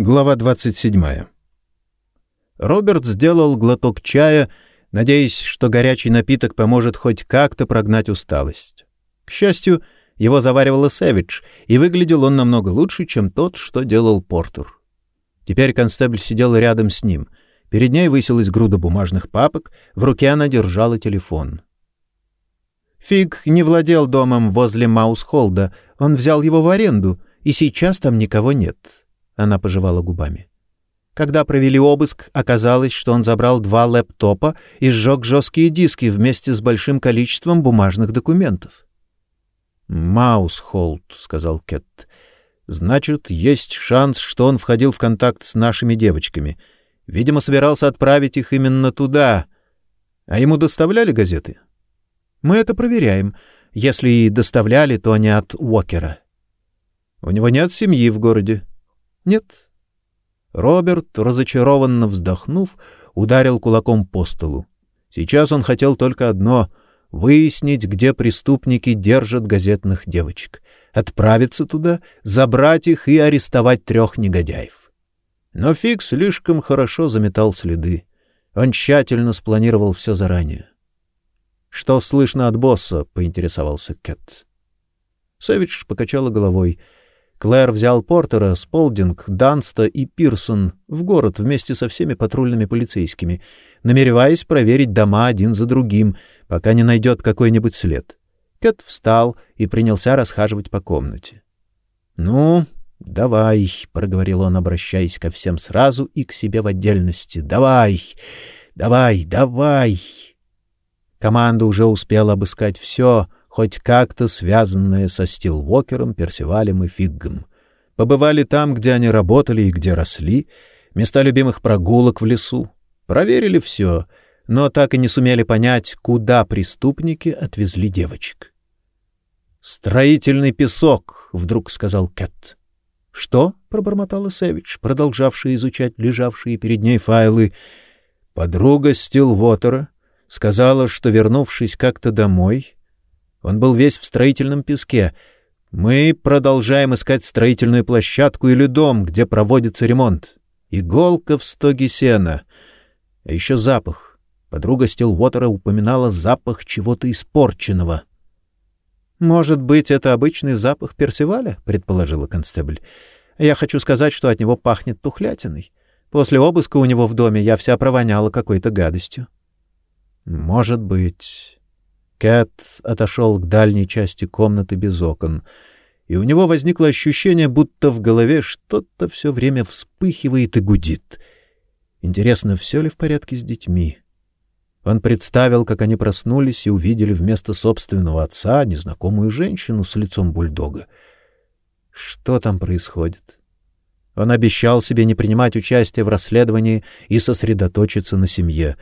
Глава 27. Роберт сделал глоток чая, надеясь, что горячий напиток поможет хоть как-то прогнать усталость. К счастью, его заваривала Сэвидж, и выглядел он намного лучше, чем тот, что делал Портер. Теперь констебль сидел рядом с ним. Перед ней высилась груда бумажных папок, в руке она держала телефон. Фиг не владел домом возле Маусхолда, он взял его в аренду, и сейчас там никого нет. Она пожевала губами. Когда провели обыск, оказалось, что он забрал два лэптопа и сжег жесткие диски вместе с большим количеством бумажных документов. «Маусхолд», — сказал Кэт. «Значит, есть шанс, что он входил в контакт с нашими девочками. Видимо, собирался отправить их именно туда. А ему доставляли газеты?» «Мы это проверяем. Если и доставляли, то не от Уокера». «У него нет семьи в городе?» Нет. Роберт, разочарованно вздохнув, ударил кулаком по столу. Сейчас он хотел только одно — выяснить, где преступники держат газетных девочек, отправиться туда, забрать их и арестовать трех негодяев. Но Фиг слишком хорошо заметал следы. Он тщательно спланировал все заранее. — Что слышно от босса? — поинтересовался Кэт. Савич покачала головой — Клэр взял Портера, Сполдинг, Данста и Пирсон в город вместе со всеми патрульными полицейскими, намереваясь проверить дома один за другим, пока не найдет какой-нибудь след. Кэт встал и принялся расхаживать по комнате. «Ну, давай», — проговорил он, обращаясь ко всем сразу и к себе в отдельности. «Давай, давай, давай». Команда уже успела обыскать все — хоть как-то связанное со Стилвокером, Персивалем и Фиггом. Побывали там, где они работали и где росли, места любимых прогулок в лесу. Проверили все, но так и не сумели понять, куда преступники отвезли девочек. «Строительный песок», — вдруг сказал Кэт. «Что?» — пробормотала Сэвидж, продолжавшая изучать лежавшие перед ней файлы. Подруга Стилвотера сказала, что, вернувшись как-то домой, он был весь в строительном песке. Мы продолжаем искать строительную площадку или дом, где проводится ремонт. Иголка в стоге сена. А еще запах. Подруга Стилвотера упоминала запах чего-то испорченного. «Может быть, это обычный запах персиваля?» — предположила констебль. «Я хочу сказать, что от него пахнет тухлятиной. После обыска у него в доме я вся провоняла какой-то гадостью». «Может быть...» Кэт отошел к дальней части комнаты без окон, и у него возникло ощущение, будто в голове что-то все время вспыхивает и гудит. Интересно, все ли в порядке с детьми? Он представил, как они проснулись и увидели вместо собственного отца незнакомую женщину с лицом бульдога. Что там происходит? Он обещал себе не принимать участие в расследовании и сосредоточиться на семье,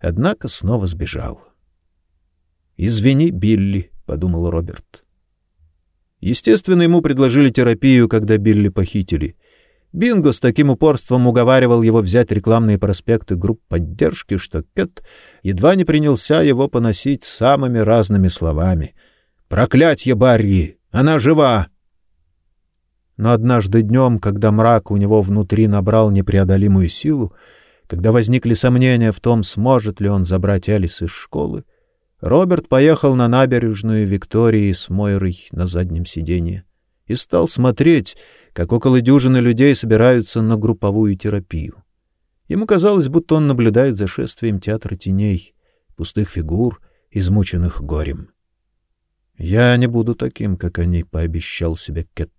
однако снова сбежал. Извини, Билли, подумал Роберт. Естественно, ему предложили терапию, когда Билли похитили. Бинго с таким упорством уговаривал его взять рекламные проспекты групп поддержки, что Кэт едва не принялся его поносить самыми разными словами. «Проклятье Барри! Она жива!» Но однажды днем, когда мрак у него внутри набрал непреодолимую силу, когда возникли сомнения в том, сможет ли он забрать Элис из школы, Роберт поехал на набережную Виктории с Мойрой на заднем сиденье и стал смотреть, как около дюжины людей собираются на групповую терапию. Ему казалось, будто он наблюдает за шествием театра теней, пустых фигур, измученных горем. «Я не буду таким, как они», — пообещал себе Кэт.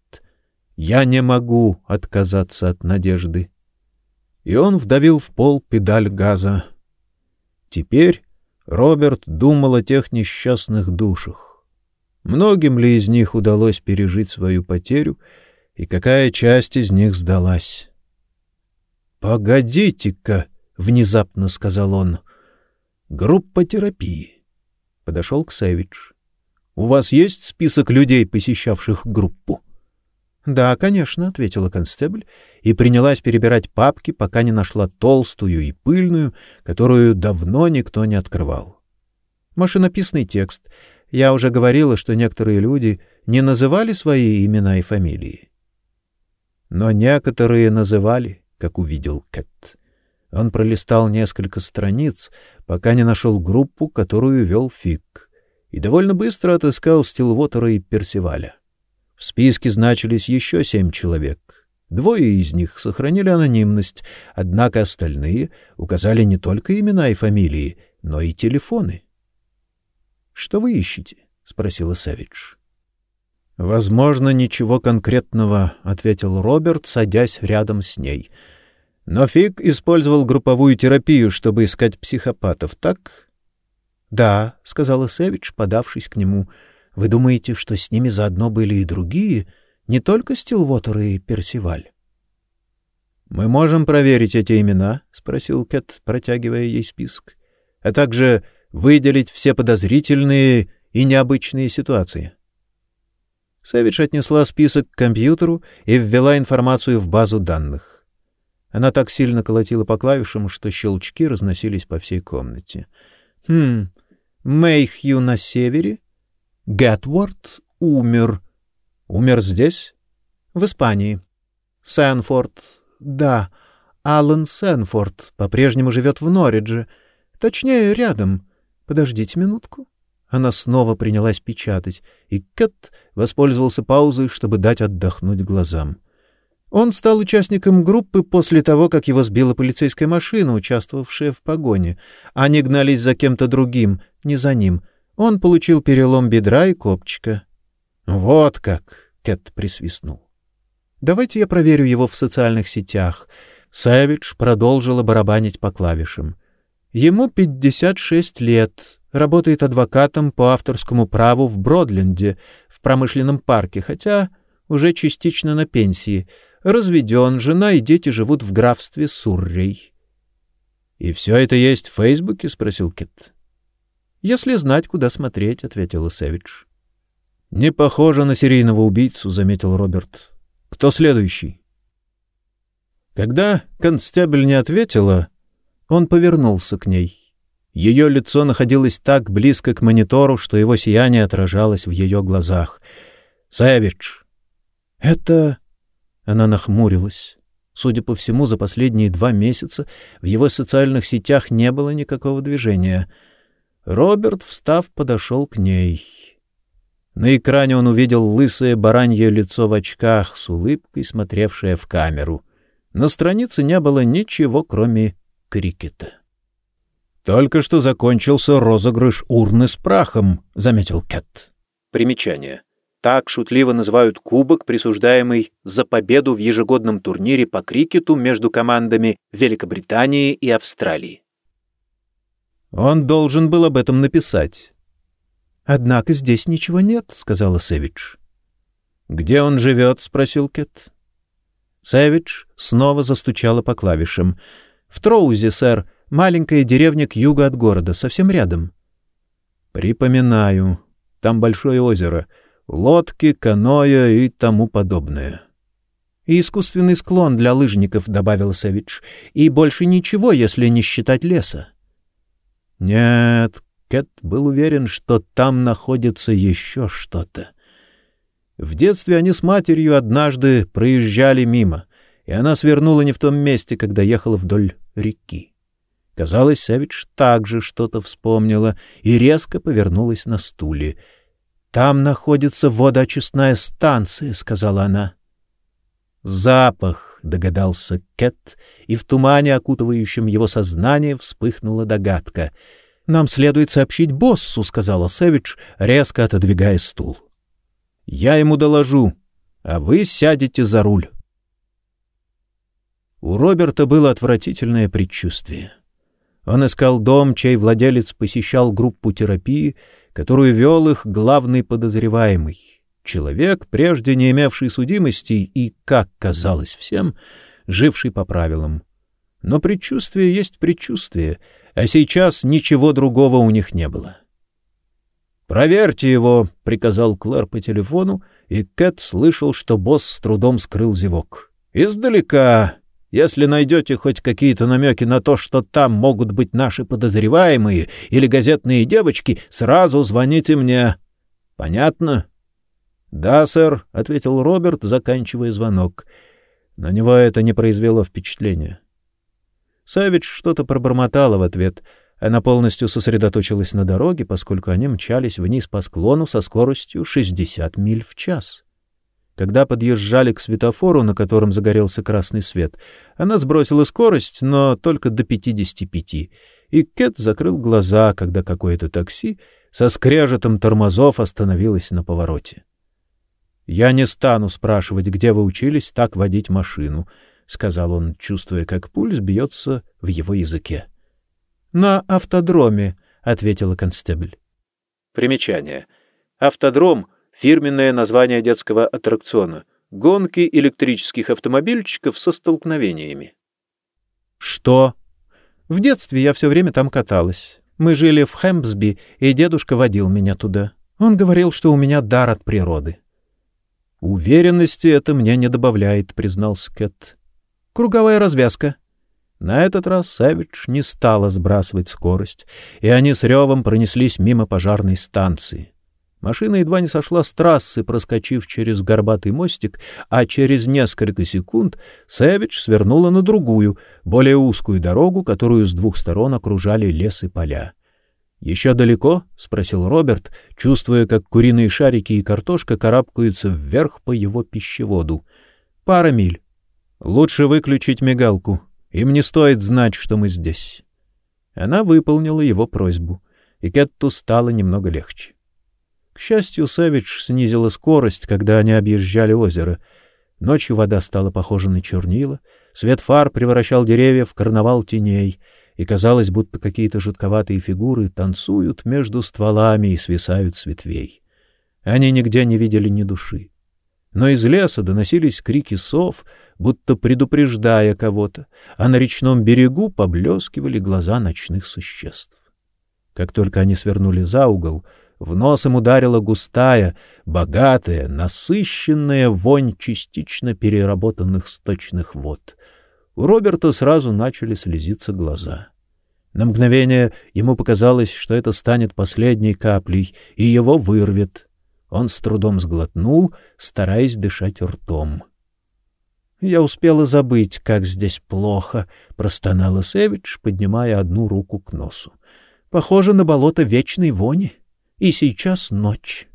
«Я не могу отказаться от надежды». И он вдавил в пол педаль газа. Теперь Роберт думал о тех несчастных душах. Многим ли из них удалось пережить свою потерю, и какая часть из них сдалась? «Погодите-ка!» — внезапно сказал он. «Группа терапии». Подошел к Сэвидж. «У вас есть список людей, посещавших группу?» Да, конечно, ответила констебль и принялась перебирать папки, пока не нашла толстую и пыльную, которую давно никто не открывал. Машинописный текст. Я уже говорила, что некоторые люди не называли свои имена и фамилии. но некоторые называли, как увидел Кэт. Он пролистал несколько страниц, пока не нашел группу, которую вел Фиг, и довольно быстро отыскал Стилвотера и Персиваля. В списке значились еще семь человек. Двое из них сохранили анонимность, однако остальные указали не только имена и фамилии, но и телефоны. Что вы ищете? спросила Савич. Возможно, ничего конкретного, ответил Роберт, садясь рядом с ней. Но Фиг использовал групповую терапию, чтобы искать психопатов, так? Да, сказала Савич, подавшись к нему. Вы думаете, что с ними заодно были и другие, не только Стилвотер и Персиваль? Мы можем проверить эти имена, спросил Кэт, протягивая ей список, а также выделить все подозрительные и необычные ситуации. Сэвидж отнесла список к компьютеру и ввела информацию в базу данных. Она так сильно колотила по клавишам, что щелчки разносились по всей комнате. Хм. Мэйхью на севере, Гетворд умер. Умер здесь? В Испании. Сэнфорд. Да, Аллен Сэнфорд по-прежнему живет в Норридже, точнее, рядом. Подождите минутку. Она снова принялась печатать, и Кэт воспользовался паузой, чтобы дать отдохнуть глазам. Он стал участником группы после того, как его сбила полицейская машина, участвовавшая в погоне. Они гнались за кем-то другим, не за ним. Он получил перелом бедра и копчика. «Вот как!» — Кэт присвистнул. «Давайте я проверю его в социальных сетях». Сэвидж продолжила барабанить по клавишам. Ему 56 лет, работает адвокатом по авторскому праву в Бродленде, в промышленном парке, хотя уже частично на пенсии. Разведен, жена и дети живут в графстве Суррей. — И все это есть в Фейсбуке? — спросил Кит. — Если знать, куда смотреть, — ответила Сэвидж. — Не похоже на серийного убийцу, — заметил Роберт. — Кто следующий? Когда констебль не ответила, он повернулся к ней. Ее лицо находилось так близко к монитору, что его сияние отражалось в ее глазах. «Сэвидж!» «Это...» Она нахмурилась. Судя по всему, за последние два месяца в его социальных сетях не было никакого движения. Роберт, встав, подошел к ней. На экране он увидел лысое баранье лицо в очках с улыбкой, смотревшее в камеру. На странице не было ничего, кроме крикета. «Только что закончился розыгрыш урны с прахом», — заметил Кэт. Примечание. Так шутливо называют кубок, присуждаемый за победу в ежегодном турнире по крикету между командами Великобритании и Австралии. Он должен был об этом написать. «Однако здесь ничего нет», — сказала Сэвидж. «Где он живет?» — спросил Кэт. Сэвидж снова застучала по клавишам. В Троузе, сэр, маленькая деревня к югу от города, совсем рядом. Припоминаю. Там большое озеро, лодки, каноэ и тому подобное. И искусственный склон для лыжников, добавил Савич, и больше ничего, если не считать леса. Нет, Кэт был уверен, что там находится еще что-то. В детстве они с матерью однажды проезжали мимо, и она свернула не в том месте, когда ехала вдоль реки. Казалось, Савич также что-то вспомнила и резко повернулась на стуле. «Там находится водоочистная станция», — сказала она. «Запах», — догадался Кэт, и в тумане, окутывающем его сознание, вспыхнула догадка. «Нам следует сообщить боссу», — сказала Сэвидж, резко отодвигая стул. «Я ему доложу, а вы сядете за руль». У Роберта было отвратительное предчувствие. Он искал дом, чей владелец посещал группу терапии, которую вел их главный подозреваемый. Человек, прежде не имевший судимости и, как казалось всем, живший по правилам. Но предчувствие есть предчувствие, а сейчас ничего другого у них не было. «Проверьте его», — приказал Клэр по телефону, и Кэт слышал, что босс с трудом скрыл зевок. «Издалека, если найдете хоть какие-то намеки на то, что там могут быть наши подозреваемые или газетные девочки, сразу звоните мне. Понятно? — Да, сэр, — ответил Роберт, заканчивая звонок. На него это не произвело впечатления. Савич что-то пробормотала в ответ. Она полностью сосредоточилась на дороге, поскольку они мчались вниз по склону со скоростью 60 миль в час. Когда подъезжали к светофору, на котором загорелся красный свет, она сбросила скорость, но только до 55, и Кэт закрыл глаза, когда какое-то такси со скрежетом тормозов остановилось на повороте. «Я не стану спрашивать, где вы учились так водить машину», — сказал он, чувствуя, как пульс бьется в его языке. «На автодроме», — ответила констебль. Примечание. Автодром — фирменное название детского аттракциона. Гонки электрических автомобильчиков со столкновениями. «Что?» «В детстве я все время там каталась. Мы жили в Хэмпсби, и дедушка водил меня туда. Он говорил, что у меня дар от природы». «Уверенности это мне не добавляет», — признался Кэт. Круговая развязка. На этот раз Савич не стала сбрасывать скорость, и они с ревом пронеслись мимо пожарной станции. Машина едва не сошла с трассы, проскочив через горбатый мостик, а через несколько секунд Сэвидж свернула на другую, более узкую дорогу, которую с двух сторон окружали лес и поля. «Еще далеко?» — спросил Роберт, чувствуя, как куриные шарики и картошка карабкаются вверх по его пищеводу. «Пара миль. Лучше выключить мигалку. Им не стоит знать, что мы здесь. Она выполнила его просьбу, и Кетту стало немного легче. К счастью, Савич снизила скорость, когда они объезжали озеро. Ночью вода стала похожа на чернила, свет фар превращал деревья в карнавал теней, и казалось, будто какие-то жутковатые фигуры танцуют между стволами и свисают с ветвей. Они нигде не видели ни души. Но из леса доносились крики сов, будто предупреждая кого-то, а на речном берегу поблескивали глаза ночных существ. Как только они свернули за угол, в нос им ударила густая, богатая, насыщенная вонь частично переработанных сточных вод. У Роберта сразу начали слезиться глаза. На мгновение ему показалось, что это станет последней каплей, и его вырвет. Он с трудом сглотнул, стараясь дышать ртом. Я успела забыть, как здесь плохо, простонала Севич, поднимая одну руку к носу. Похоже на болото вечной вони. И сейчас ночь.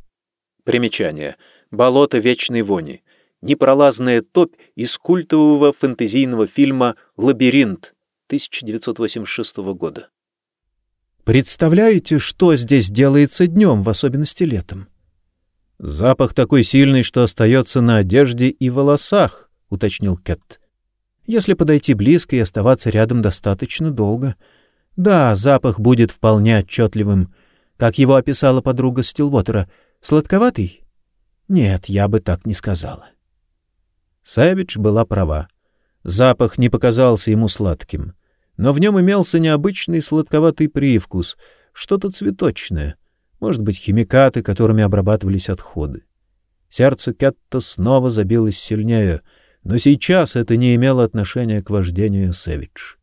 Примечание. Болото вечной вони. Непролазная топь из культового фэнтезийного фильма Лабиринт 1986 года. Представляете, что здесь делается днем, в особенности летом? Запах такой сильный, что остается на одежде и волосах. — уточнил Кэт. «Если подойти близко и оставаться рядом достаточно долго. Да, запах будет вполне отчетливым. Как его описала подруга Стилвотера. Сладковатый? Нет, я бы так не сказала». Савич была права. Запах не показался ему сладким, но в нем имелся необычный сладковатый привкус, что-то цветочное, может быть, химикаты, которыми обрабатывались отходы. Сердце Кетта снова забилось сильнее — но сейчас это не имело отношения к вождению Сэвидж.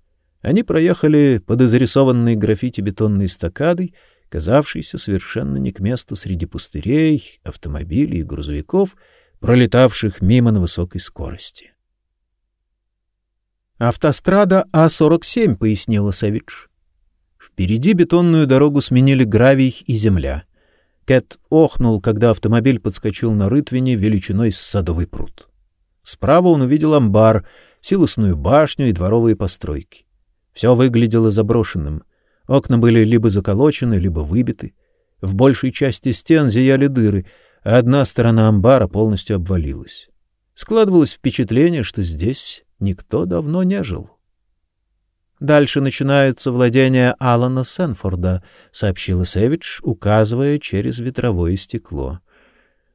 Они проехали под изрисованной граффити бетонной стакадой, казавшейся совершенно не к месту среди пустырей, автомобилей и грузовиков, пролетавших мимо на высокой скорости. «Автострада А-47», — пояснила Савич. Впереди бетонную дорогу сменили гравий и земля. Кэт охнул, когда автомобиль подскочил на рытвине величиной с садовый пруд. Справа он увидел амбар, силосную башню и дворовые постройки. Все выглядело заброшенным. Окна были либо заколочены, либо выбиты. В большей части стен зияли дыры, одна сторона амбара полностью обвалилась. Складывалось впечатление, что здесь никто давно не жил. Дальше начинаются владения Алана Сенфорда, сообщила Сэвидж, указывая через ветровое стекло.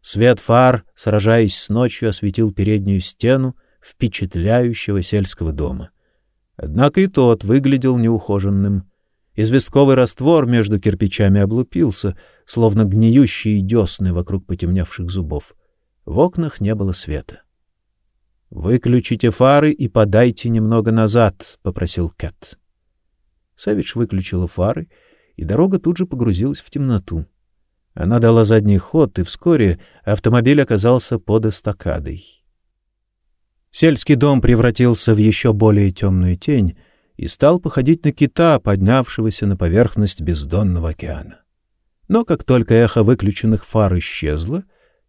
Свет фар, сражаясь с ночью, осветил переднюю стену впечатляющего сельского дома. Однако и тот выглядел неухоженным. Известковый раствор между кирпичами облупился, словно гниющие десны вокруг потемневших зубов. В окнах не было света. «Выключите фары и подайте немного назад», — попросил Кэт. Савич выключила фары, и дорога тут же погрузилась в темноту. Она дала задний ход, и вскоре автомобиль оказался под эстакадой. Сельский дом превратился в еще более темную тень и стал походить на кита, поднявшегося на поверхность бездонного океана. Но как только эхо выключенных фар исчезло,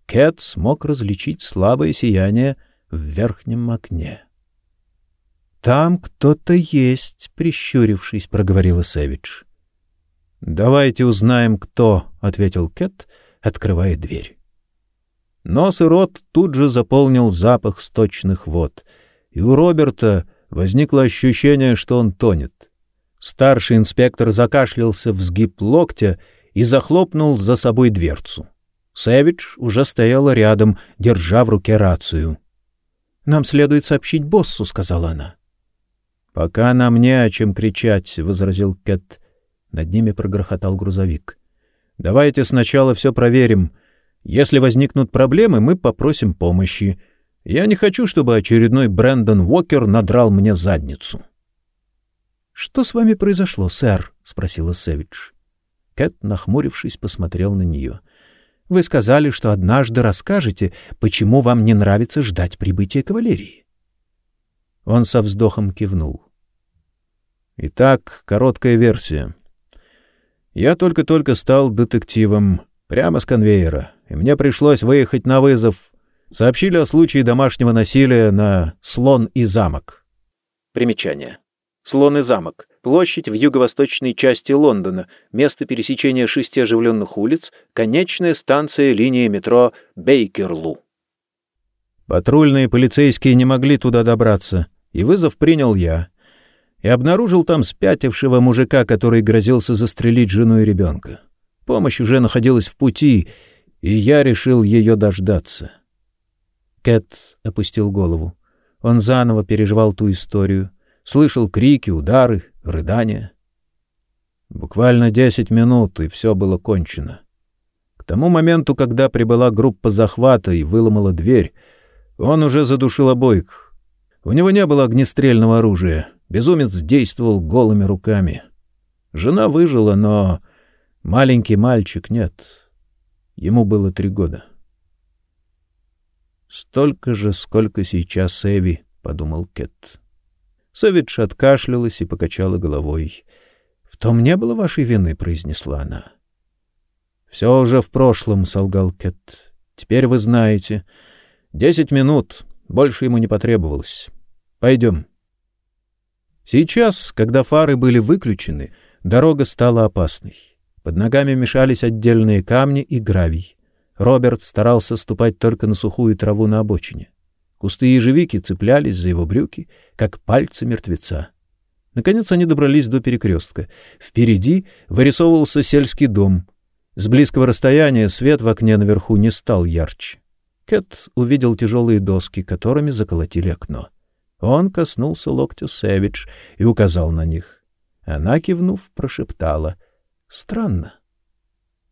Кэт смог различить слабое сияние в верхнем окне. «Там кто-то есть», — прищурившись, проговорила Сэвидж. «Давайте узнаем, кто», — ответил Кэт, открывая дверь. Нос и рот тут же заполнил запах сточных вод, и у Роберта возникло ощущение, что он тонет. Старший инспектор закашлялся в сгиб локтя и захлопнул за собой дверцу. Сэвидж уже стояла рядом, держа в руке рацию. «Нам следует сообщить боссу», — сказала она. «Пока нам не о чем кричать», — возразил Кэт. Над ними прогрохотал грузовик. «Давайте сначала все проверим. Если возникнут проблемы, мы попросим помощи. Я не хочу, чтобы очередной Брэндон Уокер надрал мне задницу». «Что с вами произошло, сэр?» — спросила Сэвидж. Кэт, нахмурившись, посмотрел на нее. «Вы сказали, что однажды расскажете, почему вам не нравится ждать прибытия кавалерии». Он со вздохом кивнул. Итак, короткая версия. Я только-только стал детективом, прямо с конвейера, и мне пришлось выехать на вызов. Сообщили о случае домашнего насилия на Слон и замок. Примечание. Слон и замок. Площадь в юго-восточной части Лондона, место пересечения шести оживленных улиц, конечная станция линии метро Бейкерлу. Патрульные полицейские не могли туда добраться, и вызов принял я. И обнаружил там спятившего мужика, который грозился застрелить жену и ребенка. Помощь уже находилась в пути, и я решил ее дождаться. Кэт опустил голову. Он заново переживал ту историю, слышал крики, удары, рыдания. Буквально десять минут, и все было кончено. К тому моменту, когда прибыла группа захвата и выломала дверь, он уже задушил обоих. У него не было огнестрельного оружия. Безумец действовал голыми руками. Жена выжила, но маленький мальчик нет. Ему было три года. «Столько же, сколько сейчас Эви», — подумал Кэт. Сэвидж откашлялась и покачала головой. «В том не было вашей вины», — произнесла она. «Все уже в прошлом», — солгал Кэт. «Теперь вы знаете. Десять минут. Больше ему не потребовалось. Пойдем». Сейчас, когда фары были выключены, дорога стала опасной. Под ногами мешались отдельные камни и гравий. Роберт старался ступать только на сухую траву на обочине. Кусты ежевики цеплялись за его брюки, как пальцы мертвеца. Наконец они добрались до перекрестка. Впереди вырисовывался сельский дом. С близкого расстояния свет в окне наверху не стал ярче. Кэт увидел тяжелые доски, которыми заколотили окно. Он коснулся локтя Сэвидж и указал на них. Она, кивнув, прошептала «Странно».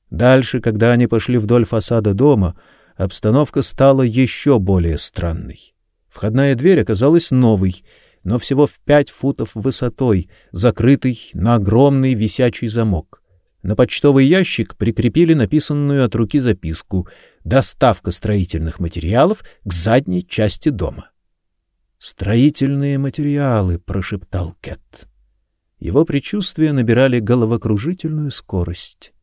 Дальше, когда они пошли вдоль фасада дома, обстановка стала еще более странной. Входная дверь оказалась новой, но всего в пять футов высотой, закрытой на огромный висячий замок. На почтовый ящик прикрепили написанную от руки записку «Доставка строительных материалов к задней части дома». «Строительные материалы», — прошептал Кэт. Его предчувствия набирали головокружительную скорость.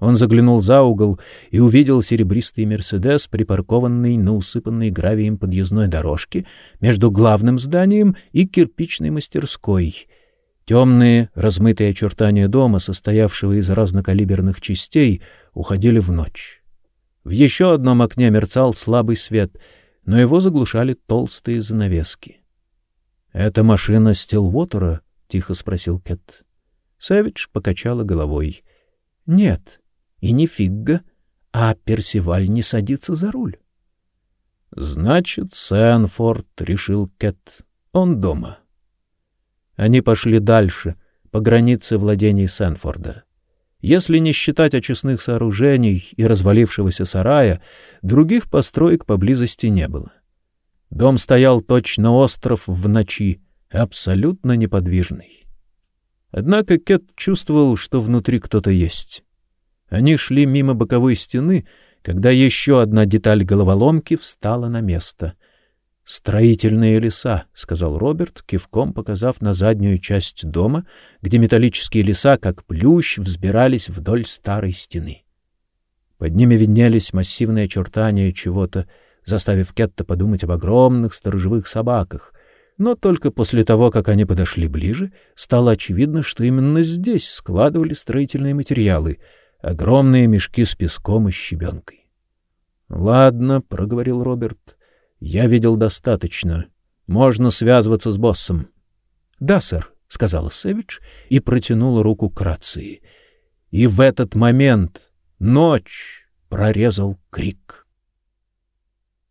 Он заглянул за угол и увидел серебристый «Мерседес», припаркованный на усыпанной гравием подъездной дорожке между главным зданием и кирпичной мастерской. Темные, размытые очертания дома, состоявшего из разнокалиберных частей, уходили в ночь. В еще одном окне мерцал слабый свет, но его заглушали толстые занавески. — Это машина Стилвотера? — тихо спросил Кэт. Сэвидж покачала головой. — Нет, и не Фигга, а Персиваль не садится за руль. Значит, Сэнфорд, решил Кэт. Он дома. Они пошли дальше, по границе владений Сэнфорда. Если не считать очистных сооружений и развалившегося сарая, других построек поблизости не было. Дом стоял точно остров в ночи, абсолютно неподвижный. Однако Кэт чувствовал, что внутри кто-то есть. Они шли мимо боковой стены, когда еще одна деталь головоломки встала на место. Строительные леса, сказал Роберт, кивком показав на заднюю часть дома, где металлические леса, как плющ, взбирались вдоль старой стены. Под ними виднелись массивные очертания чего-то, заставив Кетта подумать об огромных сторожевых собаках. Но только после того, как они подошли ближе, стало очевидно, что именно здесь складывали строительные материалы — огромные мешки с песком и щебенкой. — Ладно, — проговорил Роберт, я видел достаточно. Можно связываться с боссом. — Да, сэр, — сказала Сэвидж и протянула руку к рации. И в этот момент ночь прорезал крик.